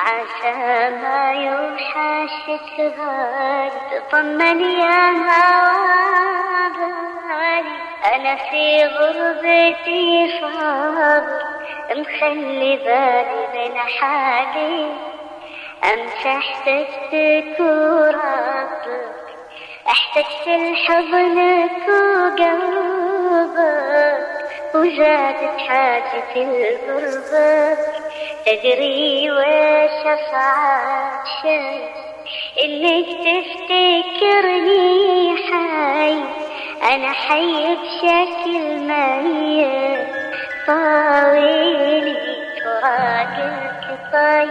عسى ما يوحشك غاد طمن يا هوابالي أنا في غربتي صابر مخلي بالي من حالي أمسح تذكراتك أحتجت لحضنك وقلبك وزادت حاجة الغربة. تدري وش أصعب شيء إنك تفتكرني حي. أنا حي بشكل ميت. طاويلي فراقك طيب